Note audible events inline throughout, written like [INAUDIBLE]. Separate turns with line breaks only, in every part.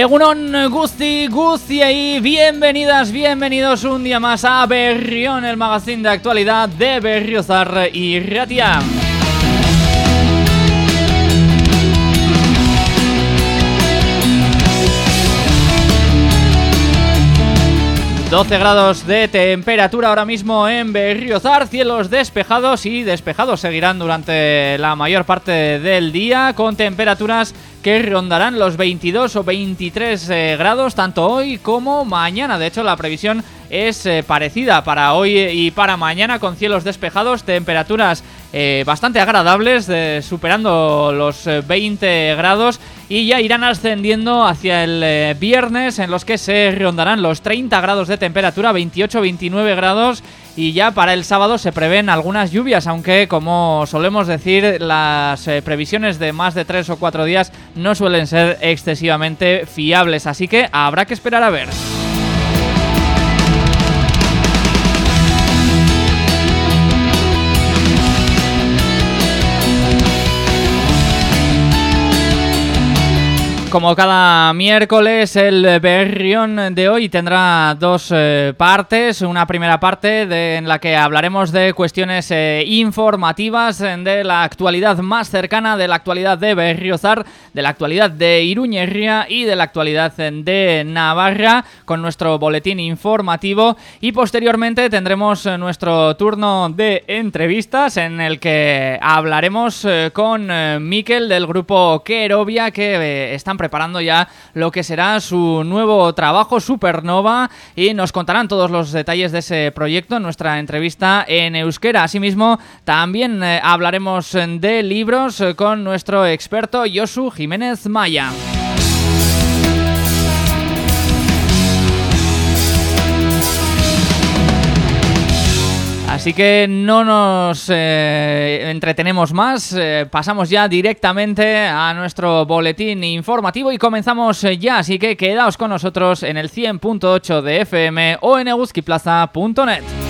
Egunon Gusti Gusti y bienvenidas, bienvenidos un día más a Berrión, el magazine de actualidad de Berriozar y Ratia. 12 grados de temperatura ahora mismo en Berriozar, cielos despejados y despejados seguirán durante la mayor parte del día con temperaturas que rondarán los 22 o 23 eh, grados tanto hoy como mañana. De hecho, la previsión es eh, parecida para hoy y para mañana con cielos despejados, temperaturas eh, bastante agradables, superando los 20 grados y ya irán ascendiendo hacia el viernes en los que se rondarán los 30 grados de temperatura, 28-29 grados y ya para el sábado se prevén algunas lluvias, aunque como solemos decir, las eh, previsiones de más de 3 o 4 días no suelen ser excesivamente fiables, así que habrá que esperar a ver. Como cada miércoles, el Berrión de hoy tendrá dos eh, partes. Una primera parte en la que hablaremos de cuestiones eh, informativas, de la actualidad más cercana, de la actualidad de Berriozar, de la actualidad de Iruñería y de la actualidad de Navarra, con nuestro boletín informativo. Y posteriormente tendremos nuestro turno de entrevistas en el que hablaremos eh, con Miquel del grupo Querovia, que están preparando ya lo que será su nuevo trabajo, Supernova, y nos contarán todos los detalles de ese proyecto en nuestra entrevista en euskera. Asimismo, también eh, hablaremos de libros eh, con nuestro experto Josu Jiménez Maya. Así que no nos eh, entretenemos más, eh, pasamos ya directamente a nuestro boletín informativo y comenzamos eh, ya, así que quedaos con nosotros en el 100.8 de FM o en eguskiplaza.net.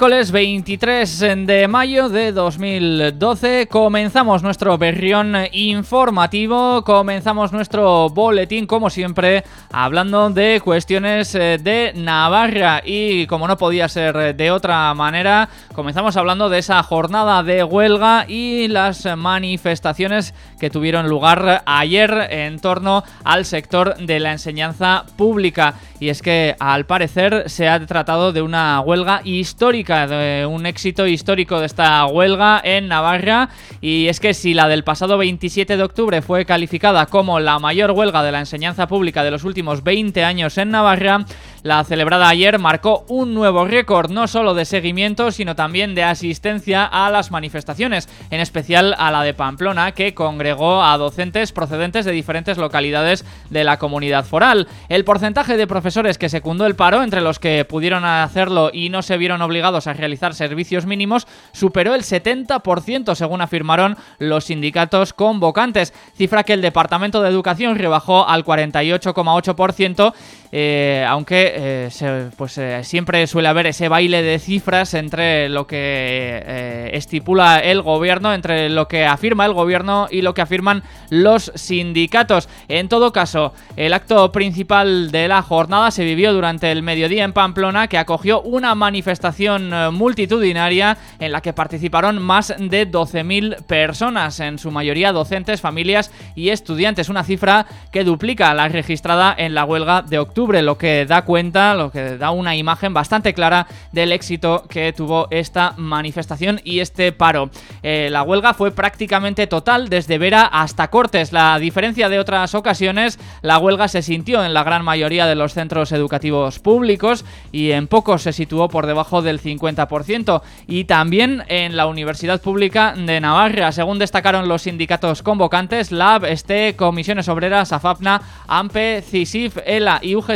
Miércoles 23 de mayo de 2012 comenzamos nuestro berrión informativo, comenzamos nuestro boletín como siempre hablando de cuestiones eh, de Navarra. Y como no podía ser de otra manera comenzamos hablando de esa jornada de huelga y las manifestaciones que tuvieron lugar ayer en torno al sector de la enseñanza pública. Y es que al parecer se ha tratado de una huelga histórica de un éxito histórico de esta huelga en Navarra. Y es que si la del pasado 27 de octubre fue calificada como la mayor huelga de la enseñanza pública de los últimos 20 años en Navarra, la celebrada ayer marcó un nuevo récord no solo de seguimiento sino también de asistencia a las manifestaciones, en especial a la de Pamplona que congregó a docentes procedentes de diferentes localidades de la comunidad foral. El porcentaje de profesores que secundó el paro, entre los que pudieron hacerlo y no se vieron obligados a realizar servicios mínimos, superó el 70% según afirmaron los sindicatos convocantes, cifra que el Departamento de Educación rebajó al 48,8%, eh, aunque eh, pues eh, siempre suele haber ese baile de cifras entre lo que eh, estipula el gobierno, entre lo que afirma el gobierno y lo que afirman los sindicatos. En todo caso, el acto principal de la jornada se vivió durante el mediodía en Pamplona, que acogió una manifestación multitudinaria en la que participaron más de 12.000 personas, en su mayoría docentes, familias y estudiantes, una cifra que duplica la registrada en la huelga de octubre lo que da cuenta, lo que da una imagen bastante clara del éxito que tuvo esta manifestación y este paro. Eh, la huelga fue prácticamente total desde Vera hasta Cortes. La diferencia de otras ocasiones, la huelga se sintió en la gran mayoría de los centros educativos públicos y en pocos se situó por debajo del 50% y también en la Universidad Pública de Navarra, según destacaron los sindicatos convocantes, LAB, STE, Comisiones Obreras, AFAPNA, AMPE, CISIF, ELA y UGT,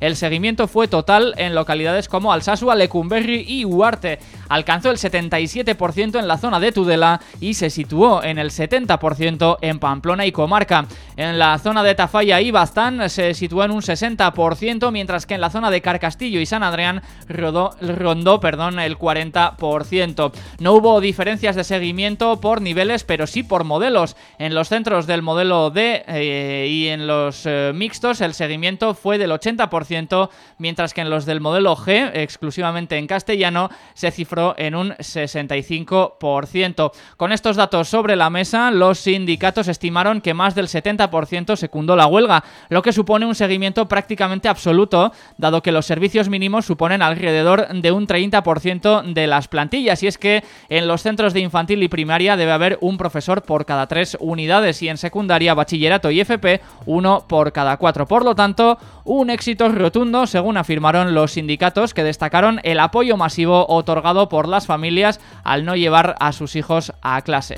el seguimiento fue total en localidades como Alsasua, Lecumberri y Huarte. Alcanzó el 77% en la zona de Tudela y se situó en el 70% en Pamplona y Comarca. En la zona de Tafalla y Bastán se situó en un 60%, mientras que en la zona de Carcastillo y San Adrián rondó perdón, el 40%. No hubo diferencias de seguimiento por niveles, pero sí por modelos. En los centros del modelo D eh, y en los eh, mixtos el seguimiento fue del 80%, mientras que en los del modelo G, exclusivamente en castellano, se cifró en un 65%. Con estos datos sobre la mesa, los sindicatos estimaron que más del 70% secundó la huelga, lo que supone un seguimiento prácticamente absoluto, dado que los servicios mínimos suponen alrededor de un 30% de las plantillas. Y es que en los centros de infantil y primaria debe haber un profesor por cada tres unidades y en secundaria, bachillerato y FP, uno por cada cuatro. Por lo tanto, un éxito rotundo, según afirmaron los sindicatos, que destacaron el apoyo masivo otorgado por las familias al no llevar a sus hijos a clase.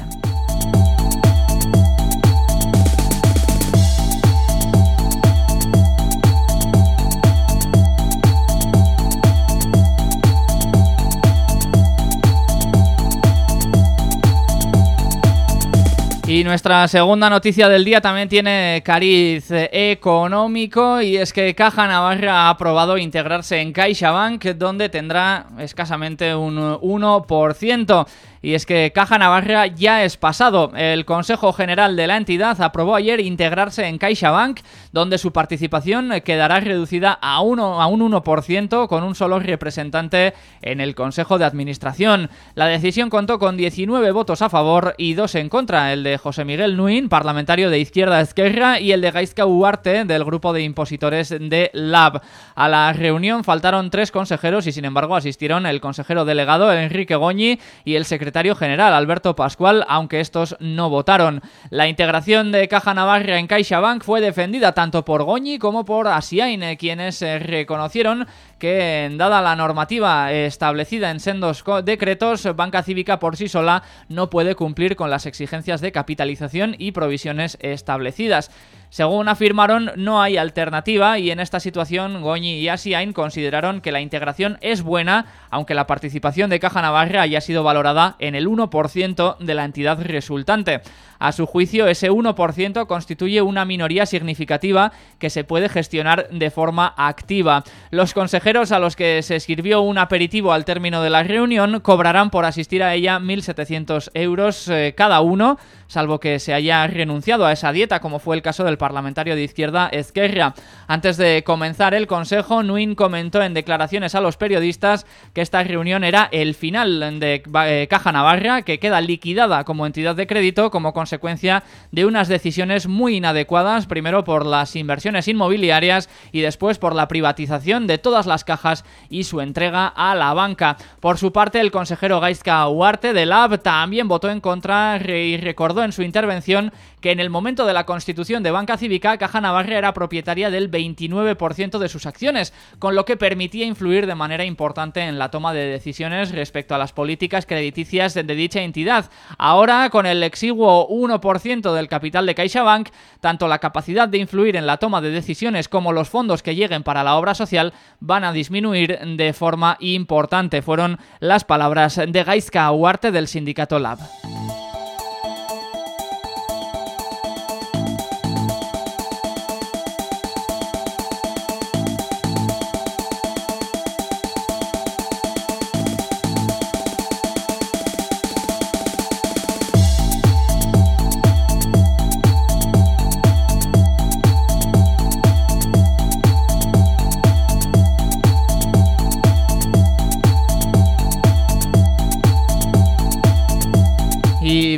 Y nuestra segunda noticia del día también tiene cariz económico y es que Caja Navarra ha aprobado integrarse en CaixaBank donde tendrá escasamente un 1%. Y es que Caja Navarra ya es pasado. El Consejo General de la entidad aprobó ayer integrarse en CaixaBank, donde su participación quedará reducida a, uno, a un 1% con un solo representante en el Consejo de Administración. La decisión contó con 19 votos a favor y dos en contra, el de José Miguel Nuin, parlamentario de Izquierda Esquerra, y el de Gaizka Uarte, del grupo de impositores de LAB. A la reunión faltaron tres consejeros y sin embargo asistieron el consejero delegado Enrique Goñi y el secretario general Alberto Pascual, aunque estos no votaron. La integración de Caja Navarra en CaixaBank fue defendida tanto por Goñi como por Asiain, quienes eh, reconocieron que, dada la normativa establecida en sendos decretos, Banca Cívica por sí sola no puede cumplir con las exigencias de capitalización y provisiones establecidas. Según afirmaron, no hay alternativa y en esta situación Goñi y Asiain consideraron que la integración es buena, aunque la participación de Caja Navarra haya sido valorada en el 1% de la entidad resultante. A su juicio, ese 1% constituye una minoría significativa que se puede gestionar de forma activa. Los consejeros a los que se sirvió un aperitivo al término de la reunión cobrarán por asistir a ella 1.700 euros eh, cada uno, salvo que se haya renunciado a esa dieta, como fue el caso del parlamentario de izquierda Ezquerra. Antes de comenzar el consejo, Nuin comentó en declaraciones a los periodistas que esta reunión era el final de eh, Caja Navarra, que queda liquidada como entidad de crédito como consecuencia de unas decisiones muy inadecuadas, primero por las inversiones inmobiliarias y después por la privatización de todas las cajas y su entrega a la banca. Por su parte, el consejero Gaizka Huarte de LAB también votó en contra y recordó en su intervención que en el momento de la constitución de Banca Cívica, Caja Navarra era propietaria del 29% de sus acciones, con lo que permitía influir de manera importante en la toma de decisiones respecto a las políticas crediticias de dicha entidad. Ahora, con el exiguo 1% del capital de CaixaBank, tanto la capacidad de influir en la toma de decisiones como los fondos que lleguen para la obra social van a disminuir de forma importante. Fueron las palabras de Gaizka Huarte del sindicato Lab.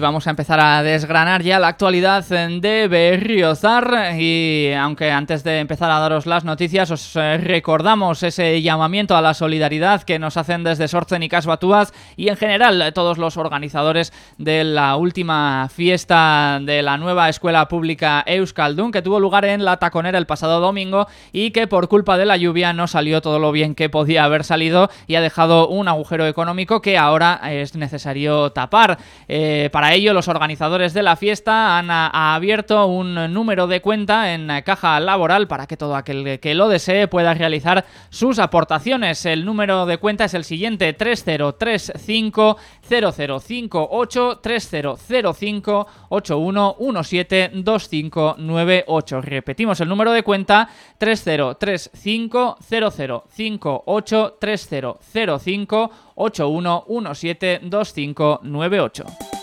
Vamos a empezar a desgranar ya la actualidad de Berriozar y aunque antes de empezar a daros las noticias os eh, recordamos ese llamamiento a la solidaridad que nos hacen desde Sortzen y Casbatúas y en general todos los organizadores de la última fiesta de la nueva escuela pública Euskaldun que tuvo lugar en La Taconera el pasado domingo y que por culpa de la lluvia no salió todo lo bien que podía haber salido y ha dejado un agujero económico que ahora es necesario tapar. Eh, para ello, los organizadores de la fiesta han abierto un número de cuenta en caja laboral para que todo aquel que lo desee pueda realizar sus aportaciones. El número de cuenta es el siguiente 3035 0058 3005 8117 2598. Repetimos el número de cuenta 3035 0058 3005 81172598.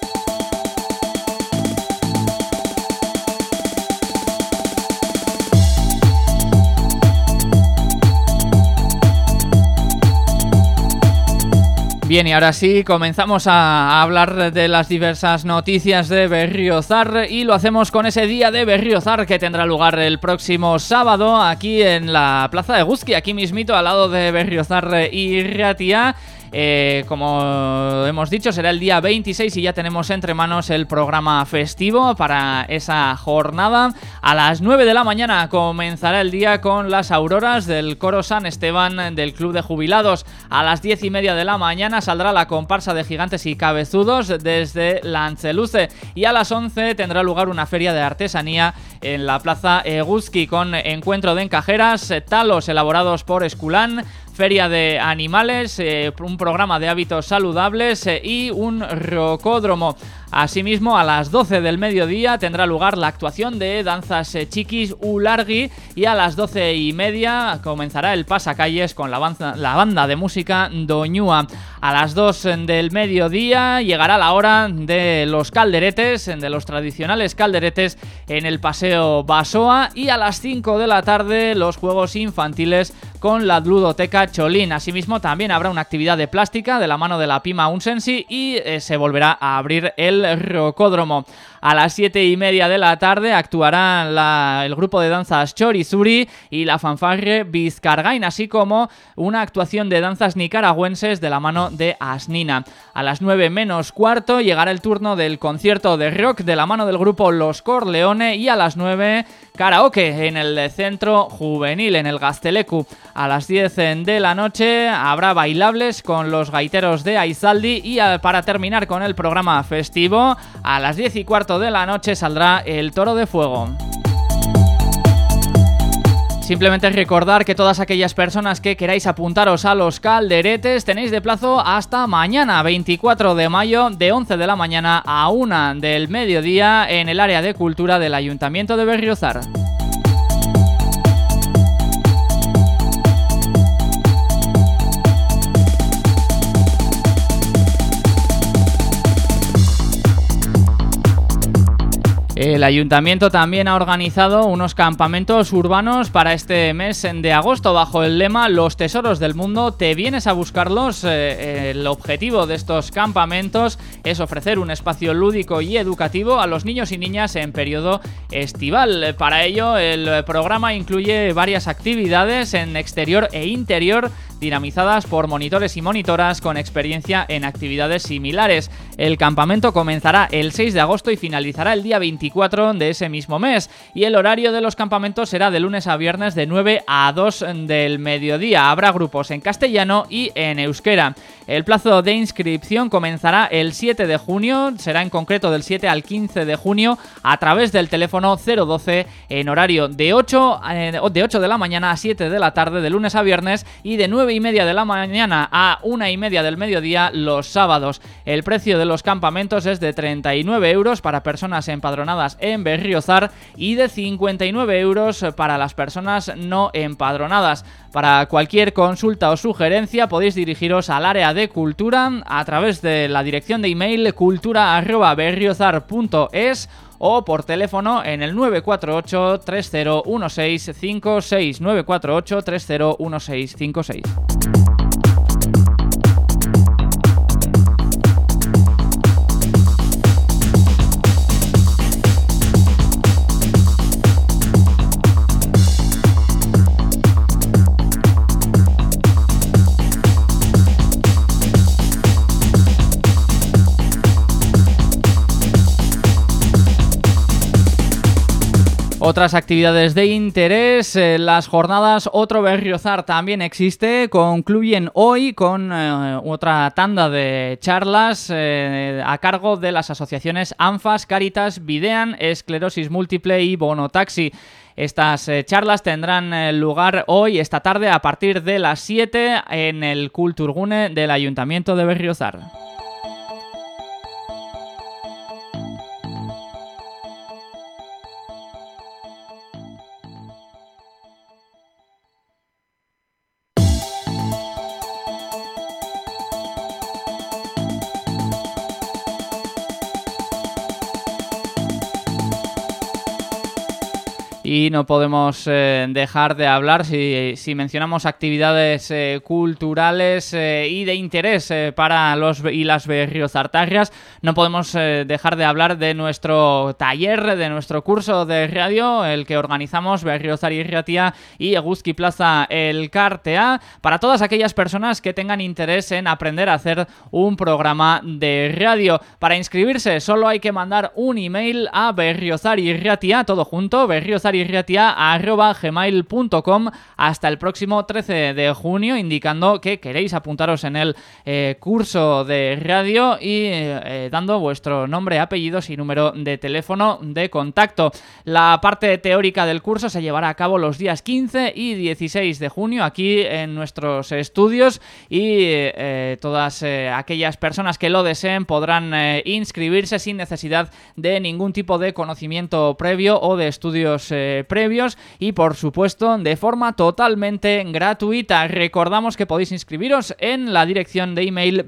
Bien, y ahora sí, comenzamos a hablar de las diversas noticias de Berriozar y lo hacemos con ese día de Berriozar que tendrá lugar el próximo sábado aquí en la Plaza de Guzki, aquí mismito al lado de Berriozar y Ratia. Eh, como hemos dicho, será el día 26 y ya tenemos entre manos el programa festivo para esa jornada. A las 9 de la mañana comenzará el día con las auroras del coro San Esteban del Club de Jubilados. A las 10 y media de la mañana saldrá la comparsa de gigantes y cabezudos desde Lanceluce. Y a las 11 tendrá lugar una feria de artesanía en la plaza Eguzki con encuentro de encajeras, talos elaborados por Esculán feria de animales, eh, un programa de hábitos saludables eh, y un rocódromo. Asimismo, a las 12 del mediodía tendrá lugar la actuación de danzas eh, chiquis Ulargui y a las 12 y media comenzará el pasacalles con la banda, la banda de música Doñúa. A las 2 del mediodía llegará la hora de los calderetes, de los tradicionales calderetes en el Paseo Basoa y a las 5 de la tarde los juegos infantiles con la ludoteca Cholín. Asimismo, también habrá una actividad de plástica de la mano de la Pima Unsensi y eh, se volverá a abrir el rocódromo. A las 7 y media de la tarde actuará el grupo de danzas Chorizuri y la fanfarre Vizcargain, así como una actuación de danzas nicaragüenses de la mano de Asnina. A las 9 menos cuarto llegará el turno del concierto de rock de la mano del grupo Los Corleone y a las 9 karaoke en el centro juvenil, en el Gastelecu. A las 10 de la noche habrá bailables con los gaiteros de Aizaldi y para terminar con el programa festivo, a las 10 y cuarto de la noche saldrá el Toro de Fuego. Simplemente recordar que todas aquellas personas que queráis apuntaros a los calderetes tenéis de plazo hasta mañana 24 de mayo de 11 de la mañana a 1 del mediodía en el área de cultura del Ayuntamiento de Berriozar. El ayuntamiento también ha organizado unos campamentos urbanos para este mes de agosto bajo el lema Los tesoros del mundo, te vienes a buscarlos. Eh, el objetivo de estos campamentos es ofrecer un espacio lúdico y educativo a los niños y niñas en periodo estival. Para ello, el programa incluye varias actividades en exterior e interior dinamizadas por monitores y monitoras con experiencia en actividades similares. El campamento comenzará el 6 de agosto y finalizará el día 24 de ese mismo mes y el horario de los campamentos será de lunes a viernes de 9 a 2 del mediodía. Habrá grupos en castellano y en euskera. El plazo de inscripción comenzará el 7 de junio, será en concreto del 7 al 15 de junio a través del teléfono 012 en horario de 8, eh, de 8 de la mañana a 7 de la tarde de lunes a viernes y de 9 y media de la mañana a 1 y media del mediodía los sábados. El precio de los campamentos es de 39 euros para personas empadronadas en Berriozar y de 59 euros para las personas no empadronadas. Para cualquier consulta o sugerencia podéis dirigiros al área de cultura a través de la dirección de email cultura.berriozar.es o por teléfono en el 948 301656 948 301656. Otras actividades de interés, eh, las jornadas Otro Berriozar también existe, concluyen hoy con eh, otra tanda de charlas eh, a cargo de las asociaciones ANFAS, Caritas, Videan, Esclerosis Múltiple y Bonotaxi. Estas charlas tendrán lugar hoy, esta tarde, a partir de las 7 en el Culturgune del Ayuntamiento de Berriozar. Y no podemos eh, dejar de hablar si, mencionamos actividades eh, culturales eh, y de interés para los y las berriozartarias no podemos dejar de hablar de nuestro taller, de nuestro curso de radio, el que organizamos Berriozar y Riatia y Eguzki Plaza El Cartea, para todas aquellas personas que tengan interés en aprender a hacer un programa de radio. Para inscribirse solo hay que mandar un email a Berriozar y Riatia, todo junto, Berriozar gmail.com hasta el próximo 13 de junio, indicando que queréis apuntaros en el eh, curso de radio y eh, dando vuestro nombre, apellidos y número de teléfono de contacto. La parte teórica del curso se llevará a cabo los días 15 y 16 de junio aquí en nuestros estudios y eh, todas aquellas personas que lo deseen podrán inscribirse sin necesidad de ningún tipo de conocimiento previo o de estudios previos y por supuesto de forma totalmente gratuita. Recordamos que podéis inscribiros en la dirección de email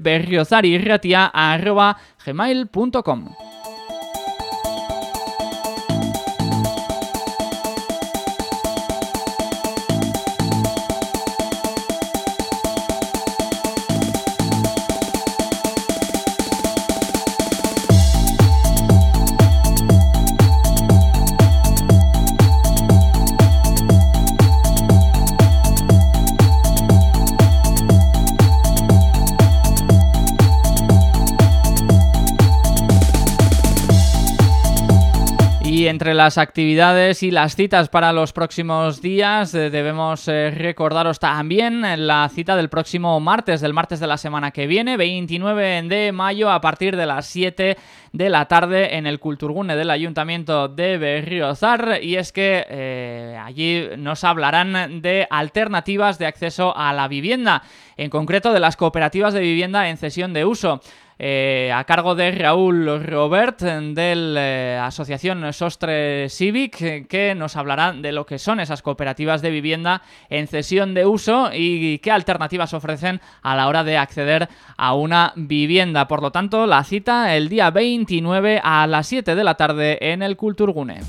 entre las actividades y las citas para los próximos días eh, debemos eh, recordaros también la cita del próximo martes, del martes de la semana que viene, 29 de mayo a partir de las 7 de la tarde en el Culturgune del Ayuntamiento de Berriozar y es que eh, allí nos hablarán de alternativas de acceso a la vivienda, en concreto de las cooperativas de vivienda en cesión de uso. Eh, a cargo de Raúl Robert de la eh, Asociación Sostre Civic, que nos hablará de lo que son esas cooperativas de vivienda en cesión de uso y qué alternativas ofrecen a la hora de acceder a una vivienda. Por lo tanto, la cita el día 29 a las 7 de la tarde en el Culturgune.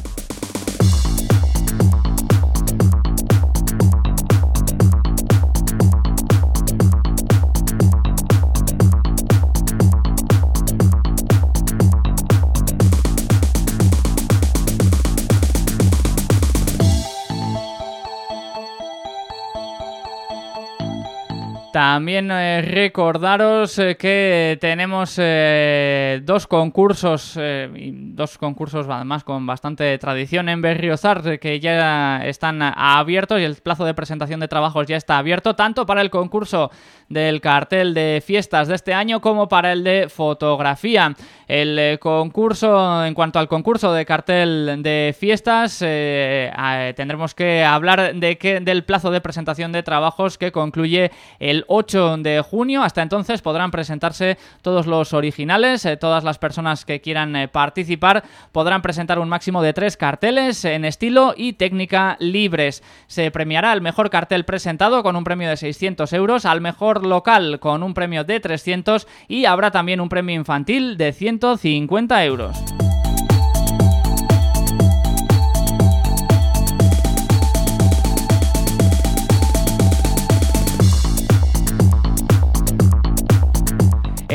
También eh, recordaros eh, que tenemos eh, dos concursos, dos concursos además con bastante tradición en Berriozar que ya están abiertos y el plazo de presentación de trabajos ya está abierto, tanto para el concurso del cartel de fiestas de este año como para el de fotografía. El concurso, en cuanto al concurso de cartel de fiestas, tendremos que hablar de que, del plazo de presentación de trabajos que concluye el 8 de junio. Hasta entonces podrán presentarse todos los originales, eh, todas las personas que quieran eh, participar podrán presentar un máximo de tres carteles en estilo y técnica libres. Se premiará al mejor cartel presentado con un premio de 600 euros, al mejor local con un premio de 300 y habrá también un premio infantil de 150 euros.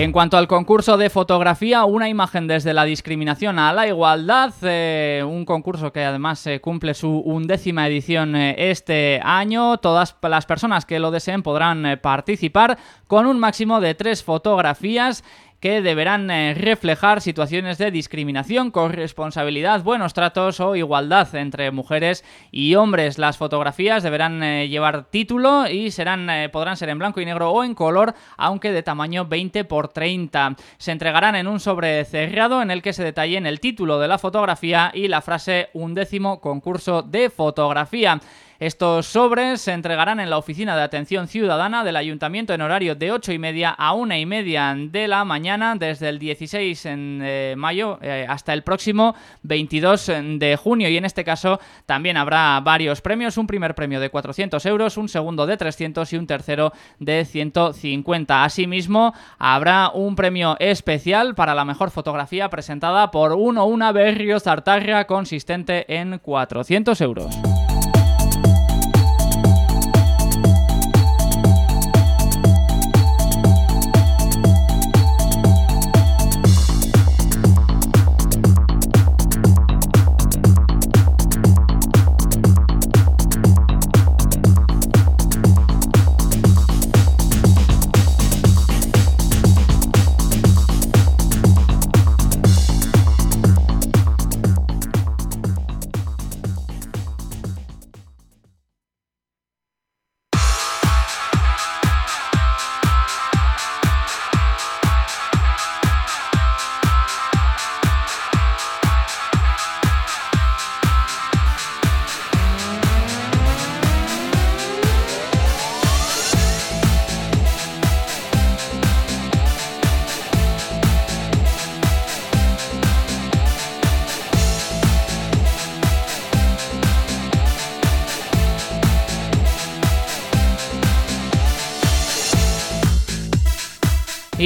En cuanto al concurso de fotografía, una imagen desde la discriminación a la igualdad, eh, un concurso que además eh, cumple su undécima edición eh, este año. Todas las personas que lo deseen podrán participar con un máximo de tres fotografías que deberán eh, reflejar situaciones de discriminación, corresponsabilidad, buenos tratos o igualdad entre mujeres y hombres. Las fotografías deberán eh, llevar título y serán podrán ser en blanco y negro o en color, aunque de tamaño 20 x 30. Se entregarán en un sobre cerrado en el que se detallen el título de la fotografía y la frase un décimo concurso de fotografía. Estos sobres se entregarán en la Oficina de Atención Ciudadana del Ayuntamiento en horario de 8 y media a 1 y media de la mañana desde el 16 de eh, mayo eh, hasta el próximo 22 de junio y en este caso también habrá varios premios, un primer premio de 400 euros, un segundo de 300 y un tercero de 150. Asimismo habrá un premio especial para la mejor fotografía presentada por uno una Berrios Artarria consistente en 400 euros.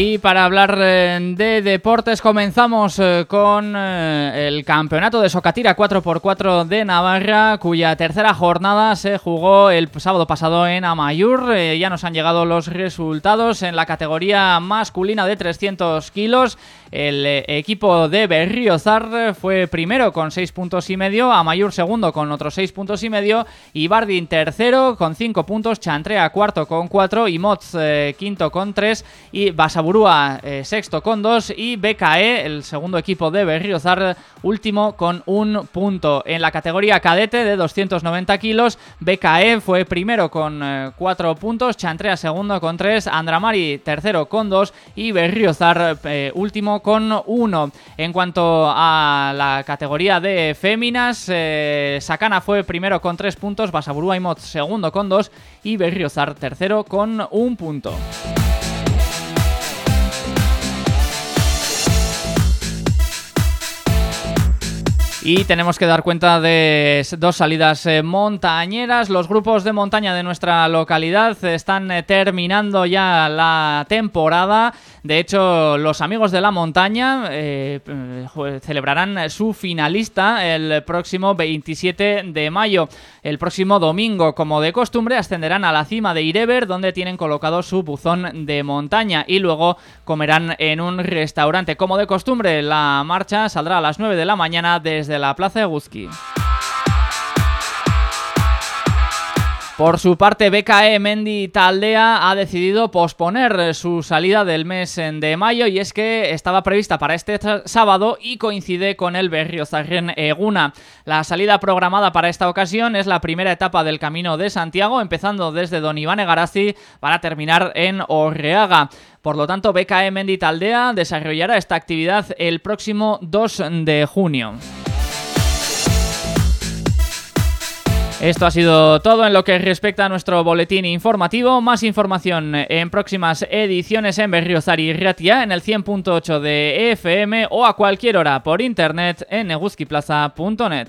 Y para hablar eh, de deportes comenzamos eh, con eh, el campeonato de Socatira 4x4 de Navarra, cuya tercera jornada se jugó el sábado pasado en Amayur. ya nos han llegado los resultados en la categoría masculina de 300 kilos. El equipo de Berriozar fue primero con 6 puntos y medio, Amayur segundo con otros 6 puntos y medio y Bardin tercero con 5 puntos, Chantrea cuarto con 4 y Moz quinto con 3 y Basabu Burúa eh, sexto con dos y BKE, el segundo equipo de Berriozar, último con un punto. En la categoría cadete de 290 kilos, BKE fue primero con eh, cuatro puntos, Chantrea segundo con tres, Andramari tercero con dos y Berriozar eh, último con uno. En cuanto a la categoría de féminas, Sakana fue primero con tres puntos, Basaburúa y Mot segundo con dos y Berriozar tercero con un punto. Y tenemos que dar cuenta de dos salidas eh, montañeras. Los grupos de montaña de nuestra localidad están eh, terminando ya la temporada. De hecho, los amigos de la montaña eh, celebrarán su finalista el próximo 27 de mayo. El próximo domingo, como de costumbre, ascenderán a la cima de Irever, donde tienen colocado su buzón de montaña. Y luego comerán en un restaurante. Como de costumbre, la marcha saldrá a las 9 de la mañana desde la Plaza de. Por su parte, BKE Mendy Taldea ha decidido posponer su salida del mes de mayo y es que estaba prevista para este sábado y coincide con el Berriozarren Eguna. La salida programada para esta ocasión es la primera etapa del Camino de Santiago, empezando desde Don Iván Egarazi para terminar en Orreaga. Por lo tanto, BKE Mendy Taldea desarrollará esta actividad el próximo 2 de junio. Esto ha sido todo en lo que respecta a nuestro boletín informativo. Más información en próximas ediciones en Berriozar y Ratia en el 100.8 de FM o a cualquier hora por internet en neguskiplaza.net.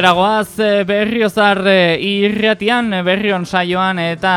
Aurreragoaz eh, berriozar eh, irratian, eh, berrion saioan eta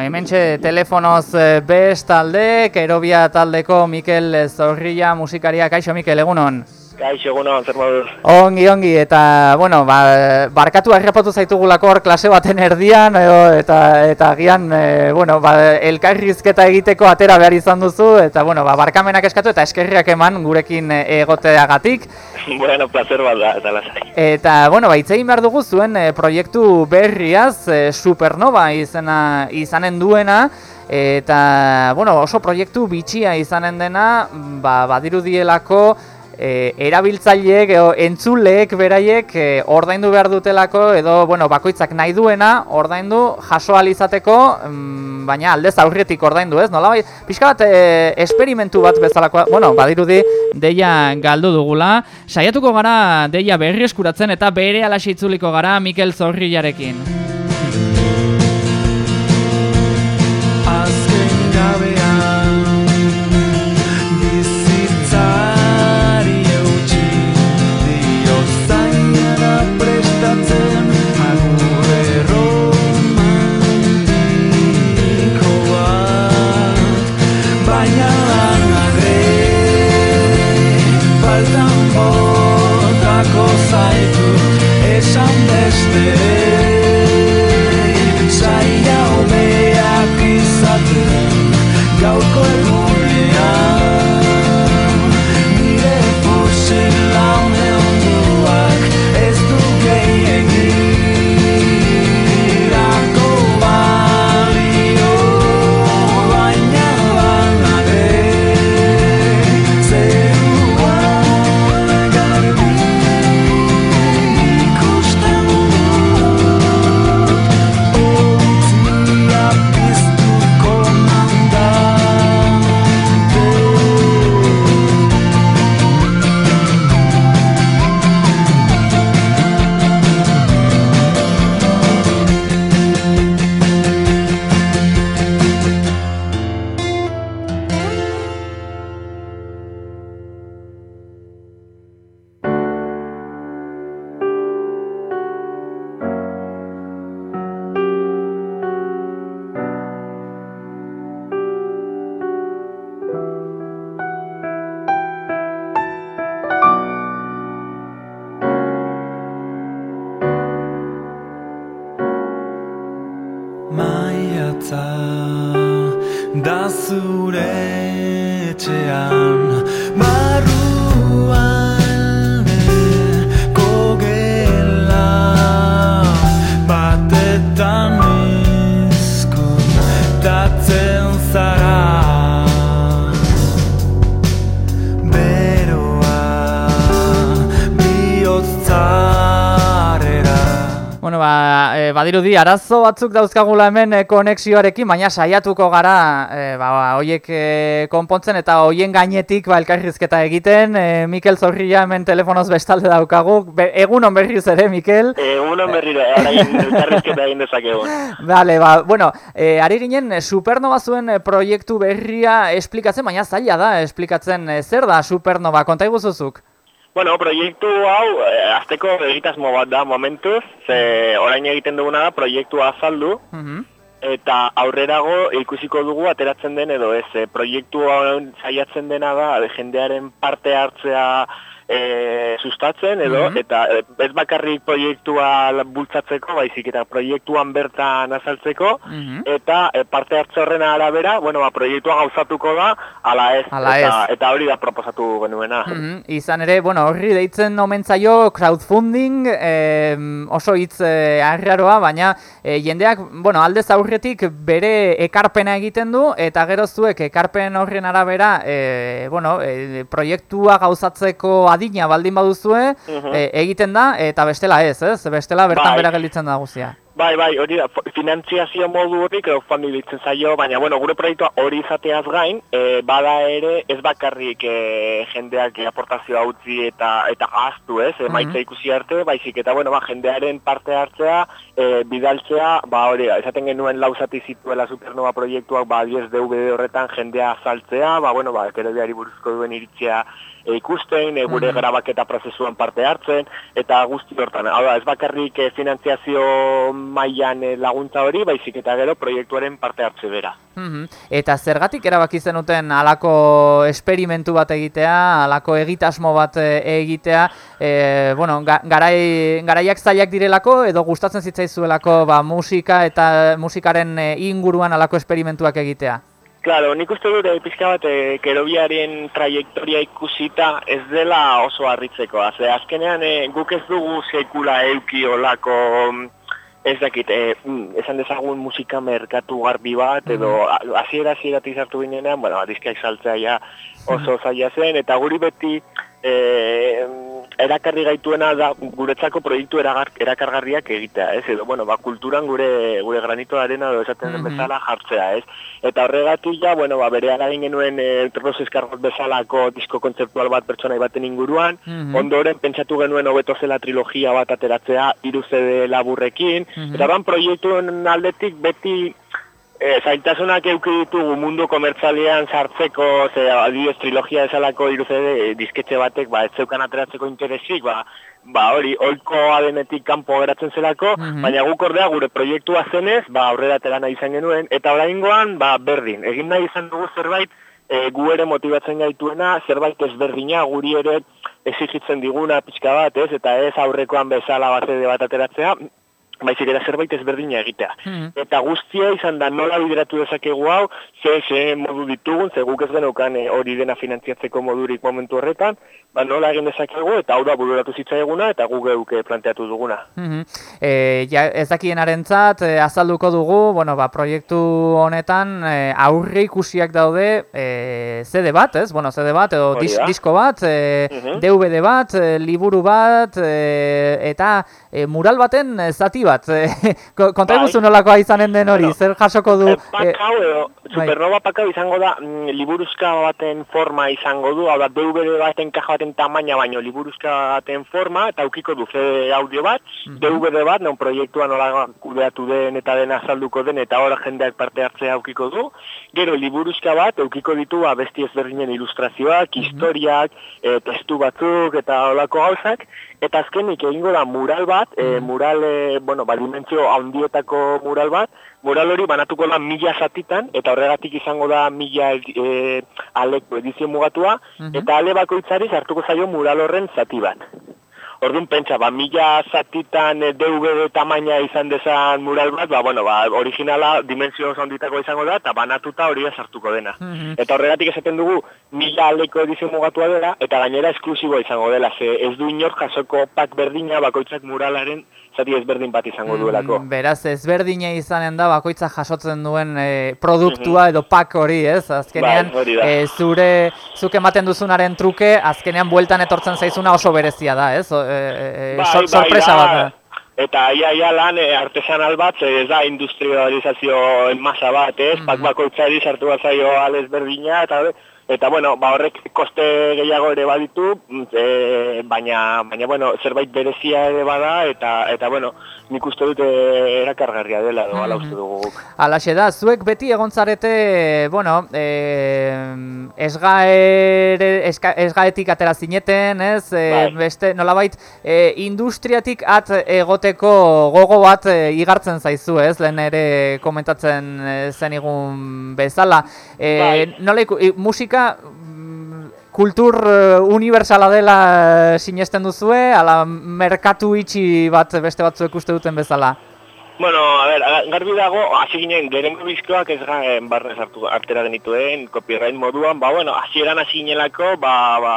hementxe telefonoz bestalde, kerobia taldeko Mikel Zorrilla musikaria, kaixo Mikel, egunon?
Kaixo, egunon, zer moduz?
Ongi, ongi, eta, bueno, ba, barkatu harrapatu zaitugulako hor klase baten erdian, edo, eta, eta gian, e, bueno, ba, elkarrizketa egiteko atera behar izan duzu, eta, bueno, ba, barkamenak eskatu eta eskerriak eman gurekin egoteagatik. [LAUGHS]
bueno, placer bat da, eta lasai.
Eta, bueno, ba, itzein behar dugu zuen e, proiektu berriaz, e, Supernova izena, izanen duena, eta, bueno, oso proiektu bitxia izanen dena, ba, badirudielako, e, erabiltzaileek edo entzuleek beraiek e, ordaindu behar dutelako edo bueno, bakoitzak nahi duena ordaindu jaso izateko mm, baina aldez aurretik ordaindu ez? Nola bai pixka bat e, esperimentu bat bezalakoa bueno badirudi deia galdu dugula. Saiatuko gara deia berri eskuratzen eta bere alaxe itzuliko gara Mikel finalan Magreb Faltan botako zaitu esan beste Zorrillarekin badirudi arazo batzuk dauzkagula hemen e, konexioarekin, baina saiatuko gara e, ba, ba, e, konpontzen eta hoien gainetik ba, elkarrizketa egiten. E, Mikel Zorria hemen telefonoz bestalde daukagu. Be, egunon berriz ere, Mikel.
Egunon berriz ere, elkarrizketa egin dezakegun. [LAUGHS]
Vale, ba, bueno, e, ari ginen Supernova zuen proiektu berria esplikatzen, baina zaila da esplikatzen zer da Supernova, konta iguzuzuk?
Bueno, proiektu hau, eh, azteko egitasmo bat da momentuz, ze orain egiten duguna da proiektua azaldu, mhm. eta aurrerago ikusiko dugu ateratzen den edo ez, proiektu hau zaiatzen dena da, jendearen parte hartzea e, sustatzen edo mhm. eta e, ez bakarrik proiektua bultzatzeko baizik eta proiektuan bertan azaltzeko mhm. eta e, parte hartze horren arabera bueno ba proiektua gauzatuko da ala ez, eta, eta hori da proposatu genuena
mm izan ere bueno horri deitzen omentzaio crowdfunding e, oso hitz e, arraroa baina e, jendeak bueno aldez aurretik bere ekarpena egiten du eta gero zuek ekarpen horren arabera e, bueno e, proiektua gauzatzeko adina baldin baduzue, uh egiten da, eta bestela ez, ez? Bestela bertan bai. bera gelditzen da guzia.
Bai, bai, hori da, finantziazio modu hori, crowdfunding ditzen zaio, baina, bueno, gure proiektua hori izateaz gain, e, bada ere, ez bakarrik e, jendeak aportazioa utzi eta eta gaztu, ez, e, maitza ikusi arte, baizik, eta, bueno, ba, jendearen parte hartzea, e, bidaltzea, ba, hori, esaten genuen lauzati zituela supernova proiektuak, ba, 10 DVD horretan jendea saltzea, ba, bueno, ba, kero buruzko duen iritzea e, ikusten, e, gure
Mhm.
grabaketa prozesuan parte hartzen, eta guzti hortan. Hau da, ez bakarrik e, finantziazio mailan e, laguntza hori, baizik eta gero proiektuaren parte hartze bera.
Mhm. Eta zergatik erabaki zenuten halako esperimentu bat egitea, halako egitasmo bat e, egitea, e, bueno, ga, garai, garaiak zailak direlako edo gustatzen zitzaizuelako ba, musika eta musikaren e, inguruan halako esperimentuak egitea?
Claro, nik uste dut eh, pixka bat eh, kerobiaren trajektoria ikusita ez dela oso harritzeko. Ze azkenean eh, guk ez dugu sekula euki olako mm, ez dakit, eh, mm, esan dezagun musika merkatu garbi bat, edo hasiera hasieratik sartu ginenean, bueno, diskiak saltzea ja oso zaila zen, eta guri beti eh, erakarri gaituena da guretzako proiektu erakargarriak egitea, ez? Edo, bueno, ba, kulturan gure, gure granito arena edo esaten den
Mhm.
bezala jartzea, ez? Eta horregatik ja, bueno, ba, bere egin genuen e, Perros Eskargot bezalako disko kontzeptual bat pertsonai baten inguruan,
Mhm.
ondoren pentsatu genuen hobeto zela trilogia bat ateratzea, hiru CD laburrekin,
Mhm.
eta ban proiektuen aldetik beti E, zaintasunak euki ditugu mundu komertzalean sartzeko, ze adibidez trilogia esalako iruzede disketxe batek, ba, ez zeukan ateratzeko interesik, ba, ba hori, oikoa denetik kanpo geratzen zelako,
Mhm.
baina guk ordea gure proiektua zenez, ba, aurrera atera nahi izan genuen, eta oraingoan ba, berdin, egin nahi izan dugu zerbait, e, gu ere motibatzen gaituena, zerbait ezberdina, guri ere exigitzen diguna pixka bat, ez, eta ez aurrekoan bezala bazede bat ateratzea, baizik eta zerbait ezberdina egitea.
Mhm.
Eta guztia izan da nola bideratu dezakegu hau, ze, ze modu ditugun, ze guk ez geneukan eh, hori dena finantziatzeko modurik momentu horretan, ba nola egin dezakegu, eta hau da bururatu zitzaiguna, eta gu geuk eh, planteatu duguna.
Mhm. E, ja, ez dakienarentzat e, azalduko dugu, bueno, ba, proiektu honetan e, aurre ikusiak daude e, CD bat, ez? Bueno, CD bat edo dis, disko bat, e,
Mhm.
DVD bat, liburu bat, e, eta e, mural baten zati bat. E, [LAUGHS] ko- konta
Bai.
nolakoa izanen den hori,
Bueno,
zer jasoko du?
E, pakau edo,
bai.
supernova pakau izango da, mm, liburuzka baten forma izango du, hau da, DVD baten kaja baten tamaina baino liburuzka baten forma, eta aukiko du CD audio bat, DVD bat, non proiektua nola kudeatu den eta den azalduko den, eta hor jendeak parte hartzea aukiko du, gero liburuzka bat, aukiko ditu ba, besti ezberdinen ilustrazioak, historiak, e, testu batzuk, eta holako gauzak, eta azkenik egingo da mural bat, e, mural, e, bueno, ba, dimentsio handietako mural bat, mural hori banatuko da mila zatitan, eta horregatik izango da mila e, aleko edizio mugatua,
Mhm.
eta ale bakoitzari sartuko zaio mural horren zati bat. Orduan pentsa, ba, mila zatitan eh, DVD tamaina izan dezan mural bat, ba, bueno, ba, originala dimensio oso handitako izango da, eta banatuta hori sartuko dena.
Mhm.
Eta horregatik esaten dugu, mila aleko edizio mugatua dela, eta gainera esklusiboa izango dela, ze ez du inor jasoko pak berdina bakoitzak muralaren zati ezberdin bat izango duelako.
Mm, Beraz, ezberdina izanen da bakoitza jasotzen duen e, produktua edo pak hori, ez? Azkenean,
Bai,
e, zure, zuk ematen duzunaren truke, azkenean bueltan etortzen zaizuna oso berezia da, ez? E, e,
Bai,
sor-
bai,
sorpresa
da.
bat.
Eta ia ia lan eh, artesanal bat, ez da industrializazio en masa bat, ez? Pak bakoitzari sartu bat zaio ales berdina, eta eta bueno, ba horrek koste gehiago ere baditu, mm, e, baina baina bueno, zerbait berezia ere bada eta eta bueno, nik uste dut eh, erakargarria dela edo hala uste dugu guk.
Alaxe da, zuek beti egon zarete, bueno, e, esgaere, esgaetik atera zineten, ez? E, beste, nolabait, e, industriatik at egoteko gogo bat e, igartzen zaizu, ez? Lehen ere komentatzen zenigun bezala. E. Nola i- mm, kultur eh, universala dela eh, sinesten duzue, ala merkatu itxi bat beste batzuek uste duten bezala.
Bueno, a ver, a- garbi dago, hasi ginen, gerengo bizkoak ez gaen barne sartu artera genituen, copyright moduan, ba, bueno, hasieran hasi ginelako, ba, ba,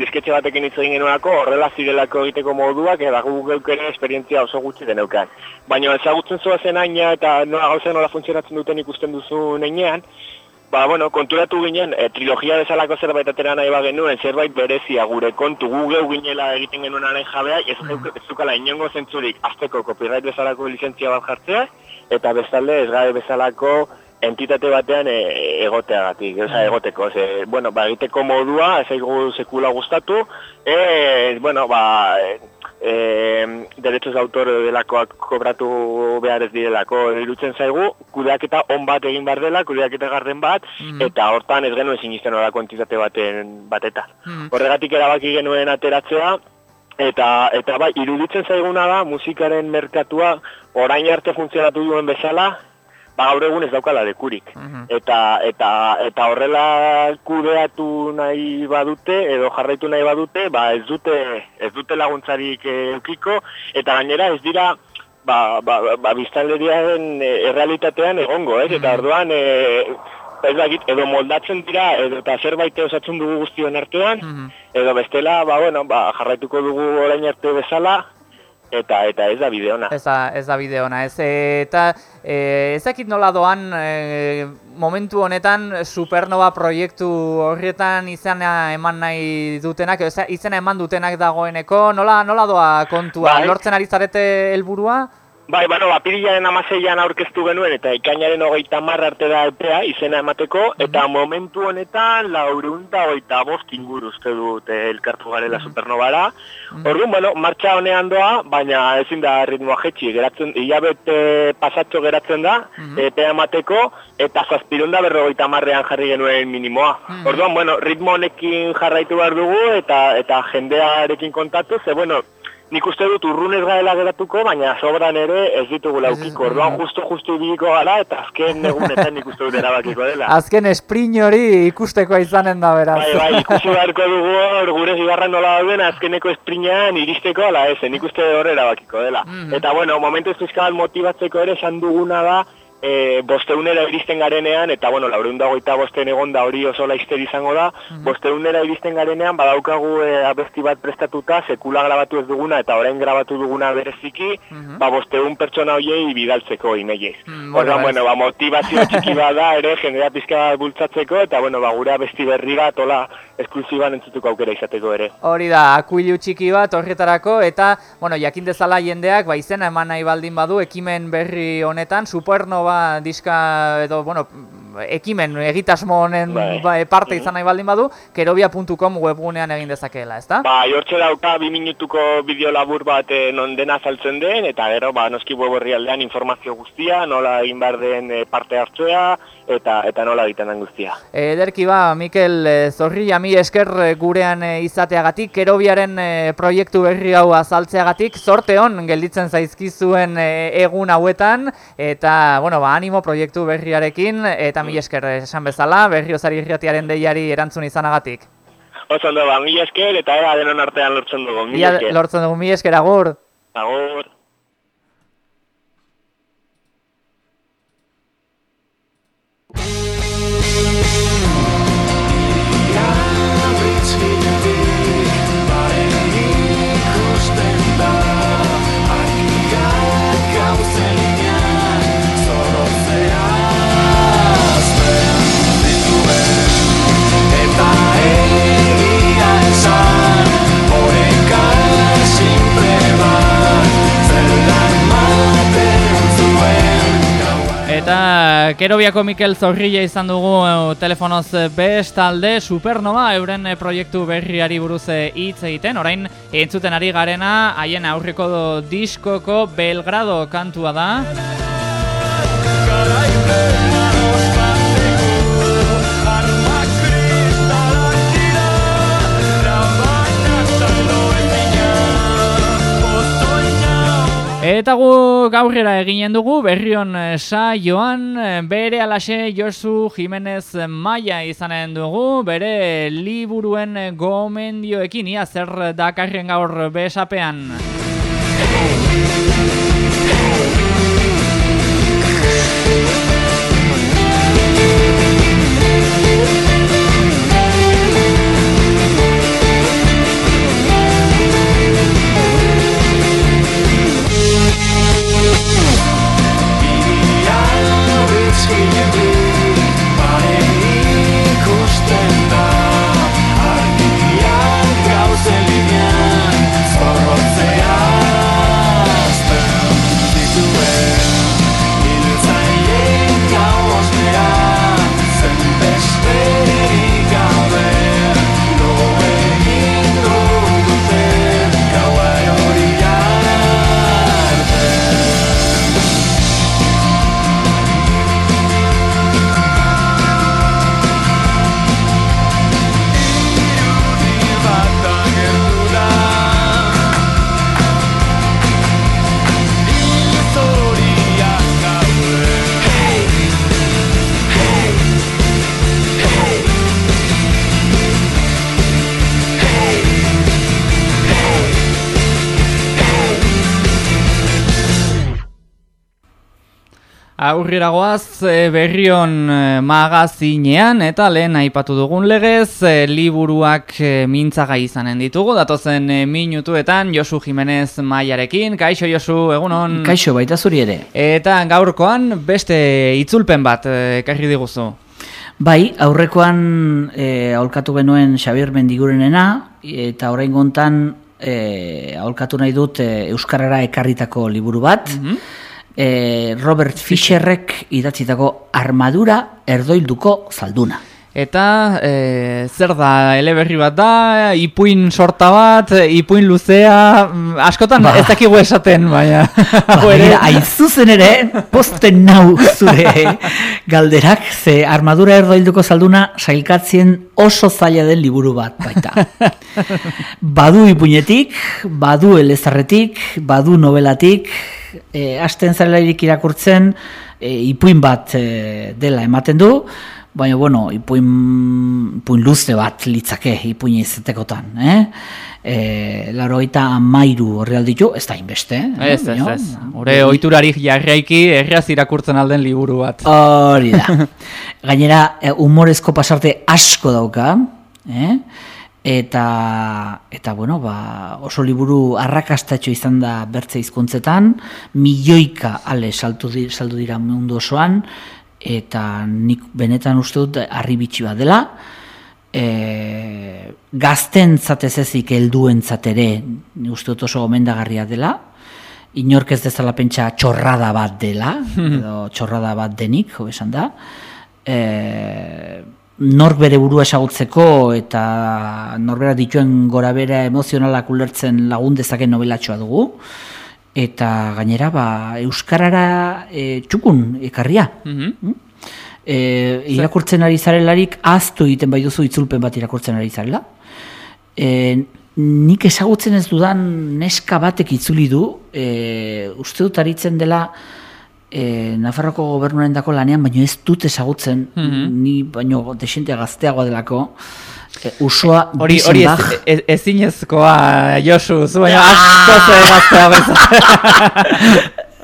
disketxe batekin hitz egin genuelako, horrela zirelako egiteko moduak, eta gu geuk ere esperientzia oso gutxi deneukan. Baina ezagutzen zua zen aina, eta nola gauza nola funtzionatzen duten ikusten duzu neinean, Ba, bueno, konturatu ginen, e, trilogia bezalako zerbait atera nahi genuen, zerbait berezia gure kontu gu geu ginela egiten genuen jabea, ez geuk ez zukala inongo zentzurik azteko copyright bezalako lizentzia bat jartzea, eta bestalde ez gabe bezalako entitate batean e, egoteagatik, oza, egoteko, ze, bueno, ba, egiteko modua, ez zaigu sekula gustatu, e, bueno, ba, e, derechos de autor delakoak kobratu behar ez direlako. Irutzen zaigu, kudeaketa on bat egin behar dela, kudeaketa garden bat,
Mhm.
eta hortan ez genuen sinisten horako entitate baten bateta.
Mhm.
Horregatik erabaki genuen ateratzea, eta eta bai, iruditzen zaiguna da musikaren merkatua orain arte funtzionatu duen bezala, ba gaur egun ez daukala lekurik.
Mhm.
Eta eta eta horrela kudeatu nahi badute edo jarraitu nahi badute, ba ez dute ez dute laguntzarik eh, edukiko eta gainera ez dira ba, ba, ba, biztanleriaren eh, errealitatean egongo, ez? Eta orduan eh, ez dakit, edo moldatzen dira, edo eta zerbait osatzen dugu guztion artean,
Mhm.
edo bestela, ba, bueno, ba, jarraituko dugu orain arte bezala, eta eta ez da bideona.
Ez da, ez da bide ona, ez eta e, ezakit nola doan e, momentu honetan supernova proiektu horrietan izena eman nahi dutenak, izena eman dutenak dagoeneko, nola, nola doa kontua,
Bai.
lortzen ari zarete helburua?
Bai, bueno, apirilaren amaseian aurkeztu genuen eta ikainaren hogeita marra arte da epea izena emateko, eta momentu honetan laureunta hogeita bost inguru uste dut eh, elkartu garela supernovara. Orduan, bueno, martxa honean doa, baina ezin da ritmoa jetxi, geratzen, hilabete pasatxo geratzen da, epea emateko, eta zazpirunda berrogeita marrean jarri genuen minimoa. Orduan, bueno, ritmo honekin jarraitu behar dugu, eta, eta jendearekin kontatu, ze, bueno, Nik uste dut urrunez gaela geratuko, baina sobran ere ez ditugu laukiko. Orduan justo ibiliko gara eta azken [LAUGHS] egunetan nik uste dut erabakiko dela.
Azken esprin hori ikusteko izanen da beraz.
Bai, bai, ikusi [LAUGHS] beharko dugu hor gure zigarran nola dauden azkeneko esprinean iristeko ala ez, nik uste hor erabakiko dela. Eta bueno, momentu ez motibatzeko ere esan duguna da, e, bosteunera iristen garenean, eta bueno, laureunda goita bosten egon da hori oso laizter izango da, bosteunera iristen garenean badaukagu e, abesti bat prestatuta, sekula grabatu ez duguna eta orain grabatu duguna bereziki, ba bosteun pertsona hoiei bidaltzeko imeiez.
Mm, ez.
bueno, ba, motivazio txiki bat da ere, jendea pizka bultzatzeko, eta bueno, ba, gure abesti berri bat, hola, esklusiban entzutuko aukera izateko ere.
Hori da, akuilu txiki bat horretarako eta, bueno, jakin dezala jendeak, ba, izena eman nahi baldin badu, ekimen berri honetan, Supernova diska, edo, bueno, ekimen egitasmo honen
Bai.
ba, parte izan nahi baldin badu, kerobia.com webgunean egin dezakeela, ezta?
Ba, jortxe dauka bi minutuko bideo labur bat eh, non dena saltzen den, eta gero, ba, noski web horrialdean informazio guztia, nola egin behar den eh, parte hartzea, eta eta nola egiten den guztia.
Ederki ba, Mikel eh, Zorrilla, mi esker gurean izateagatik, kerobiaren proiektu berri hau azaltzeagatik, zorte hon gelditzen zaizkizuen egun hauetan, eta, bueno, ba, animo proiektu berriarekin, eta mi esker esan bezala, berriozari irratiaren deiari erantzun izanagatik.
Oso ondo, ba, mila esker, eta ega denon artean lortzen dugu, mila
Ia
esker.
lortzen dugu, mi esker agur.
Agur.
Eta Kerobiako Mikel Zorrilla izan dugu eh, telefonoz bestalde Supernova euren eh, proiektu berriari buruz eh, hitz egiten. Orain entzuten ari garena haien aurreko diskoko Belgrado kantua da. Eta gu gaurrera eginen dugu berrion eh, saioan eh, bere alaxe Josu Jimenez Maia izanen dugu bere liburuen eh, gomendioekin ia zer dakarren gaur besapean.
see you.
Aurreragoaz e, berrion e, magazinean eta lehen aipatu dugun legez e, liburuak e, mintzaga izanen ditugu. Datozen minutuetan Josu Jimenez Maiarekin Kaixo Josu, egunon.
Kaixo, baita zuri ere.
Eta gaurkoan beste itzulpen bat e, karri diguzu.
Bai, aurrekoan e, aholkatu genuen Xabier Mendigurenena eta orain gontan e, aholkatu nahi dut e, Euskarara ekarritako liburu bat. Mm Robert Fischerrek idatzitako armadura erdoilduko zalduna
Eta e, zer da, eleberri bat da, ipuin sorta bat, ipuin luzea, mm, askotan ba. ez dakigu esaten, baina...
Ba, aizuzen ere, posten nau zure galderak, ze armadura erdoilduko zalduna sailkatzien oso zaila den liburu bat, baita. [LAUGHS] badu ipuinetik, badu elezarretik, badu novelatik, e, asten zarelairik irakurtzen, e, ipuin bat e, dela ematen du, baina, bueno, ipuin, ipuin luze bat litzake ipuin izatekotan, eh? E, laro eta amairu horre alditu, ez da inbeste.
Eh? Ez, ez, ez. Hore oiturari jarraiki erraz irakurtzen alden liburu bat.
Hori da. [LAUGHS] Gainera, humorezko pasarte asko dauka, eh? Eta eta bueno ba, oso liburu arrakastatxo izan da bertze hizkuntzetan. Milioika ale saltu di, saldu dira mundu osoan. Eta nik benetan uste dut harri bitxi bat dela. E, gazten zatez ezik elduen zatere uste dut oso gomendagarria dela. Inork ez dezala pentsa txorrada bat dela [LAUGHS] edo txorrada bat denik jo esan da. E, nork bere burua esagutzeko eta norbera dituen gora bera emozionalak ulertzen lagun dezaken nobelatxoa dugu eta gainera ba, euskarara e, txukun ekarria. Mm e, irakurtzen ari zarelarik aztu egiten bai duzu itzulpen bat irakurtzen ari zarela. E, nik ezagutzen ez dudan neska batek itzuli du, e, uste dut aritzen dela e, Nafarroko gobernuaren dako lanean, baina ez dut ezagutzen, mm ni baino desentea gazteagoa delako, E, usua
hori hori ez, ezinezkoa Josu zu baina asko ze
gaztea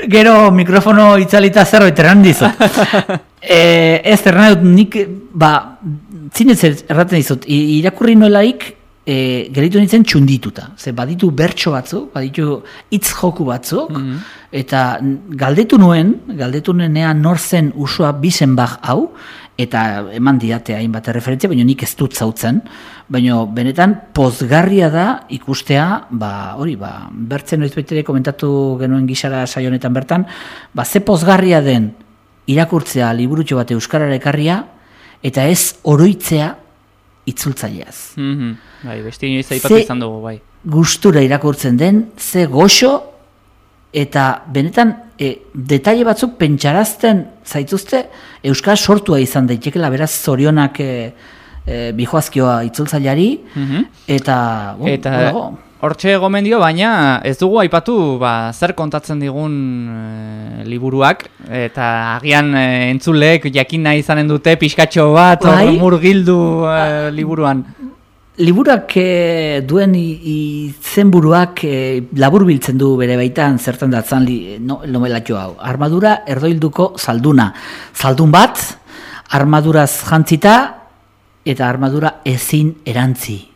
[LAUGHS] Gero mikrofono itzalita zerbait erran dizut. [LAUGHS] e, ez erran dut nik, ba, zinez erraten dizut, irakurri noelaik e, geritu nintzen txundituta. Ze baditu bertso batzuk, baditu hitz joku batzuk, mm eta galdetu nuen, galdetu nuenean nor zen usua bizenbach hau, eta eman diate hainbat referentzia, baina nik ez dut zautzen, baina benetan pozgarria da ikustea, ba, hori, ba, bertzen noiz komentatu genuen gisara saionetan bertan, ba, ze pozgarria den irakurtzea liburutxo bat euskarara ekarria, eta ez oroitzea itzultzaileaz.
Mm -hmm. Bai, besti inoiz aipatu izan dugu, bai.
Gustura irakurtzen den, ze goxo eta benetan e, detaile batzuk pentsarazten zaituzte euskara sortua izan daitekela beraz zorionak e, e, bijoazkioa itzultzaileari mm eta
bon, eta hortxe gomendio baina ez dugu aipatu ba, zer kontatzen digun e, liburuak. Eta agian e, entzulek jakin nahi izanen dute pixkatxo bat bai? murgildu e, liburuan
Liburak e, duen izenburuak e, labur biltzen du bere baitan zertan datzan li, no, hau. Armadura erdoilduko zalduna. Zaldun bat, armaduraz jantzita eta armadura ezin erantzi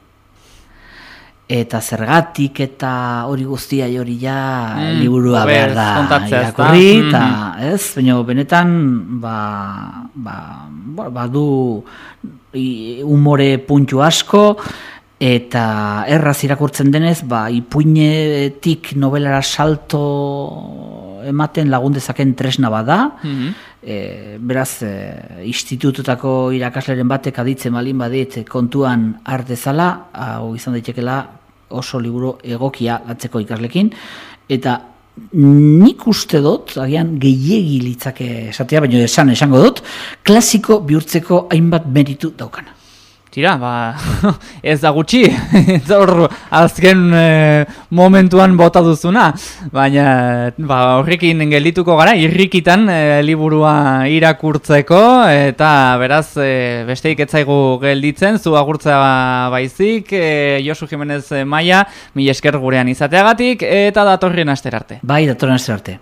eta zergatik eta hori guztia hori ja mm, liburua behar da irakurri eta mm-hmm. ez, baina benetan ba, ba, ba, ba du umore puntu asko eta erraz irakurtzen denez ba, ipuinetik novelara salto ematen lagundezaken tresna bada mm e, beraz e, institututako irakasleren batek aditzen malin badit kontuan ardezala hau izan daitekela oso liburu egokia latzeko ikaslekin, eta nik uste dut, agian gehiegi litzake esatea, baina esan esango dut, klasiko bihurtzeko hainbat meritu daukana.
Tira, ba, [LAUGHS] ez da gutxi, [LAUGHS] hor azken e, momentuan bota duzuna, baina ba, horrekin gelituko gara, irrikitan e, liburua irakurtzeko, eta beraz, e, besteik etzaigu gelditzen, zu agurtza baizik, e, Josu Jimenez Maia, mi esker gurean izateagatik, eta datorrien asterarte.
Bai, datorrien asterarte.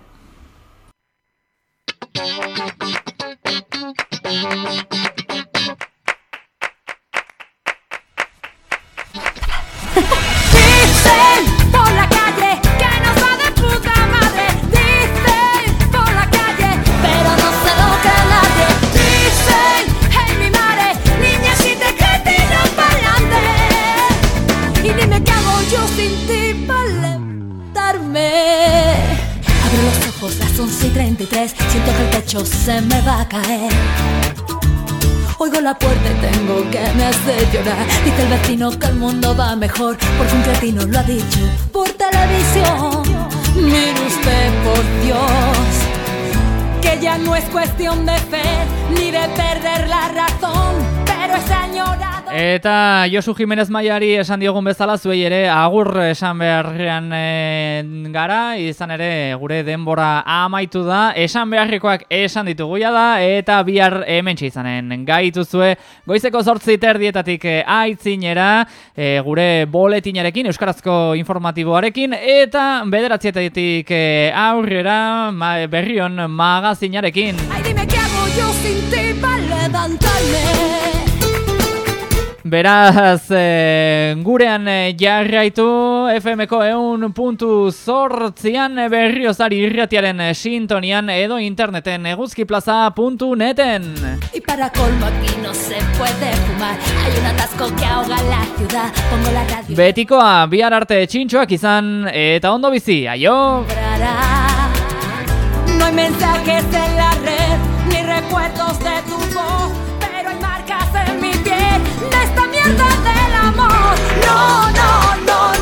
las 11 y 33, siento que el
techo se me va a caer. Oigo la puerta y tengo que me hace llorar. Dice el vecino que el mundo va mejor, porque un cretino lo ha dicho por televisión. Mire usted, por Dios, que ya no es cuestión de fe ni de perder la razón.
Eta Josu Jimenez Maiari esan diogun bezala zuei ere agur esan beharrean e, gara, izan ere gure denbora amaitu da, esan beharrikoak esan ditugu da, eta bihar hemen izanen gaitu zue, goizeko zortzi terdietatik e, aitzinera, e, gure boletinarekin, euskarazko informatiboarekin, eta bederatzietatik e, aurrera ma, berrion magazinarekin.
Ay, dime levantarme.
Beraz, e, gurean e, jarraitu FMko eun puntu zortzian berriozari irratiaren sintonian edo interneten eguzkiplaza.neten.
Y para colmo aquí no se puede fumar Hay un atasco que ahoga la ciudad Pongo la radio
Betikoa bihar arte txintxoak izan eta ondo bizi, aio!
No hay mensajes en la red pierdas el amor. No, no, no.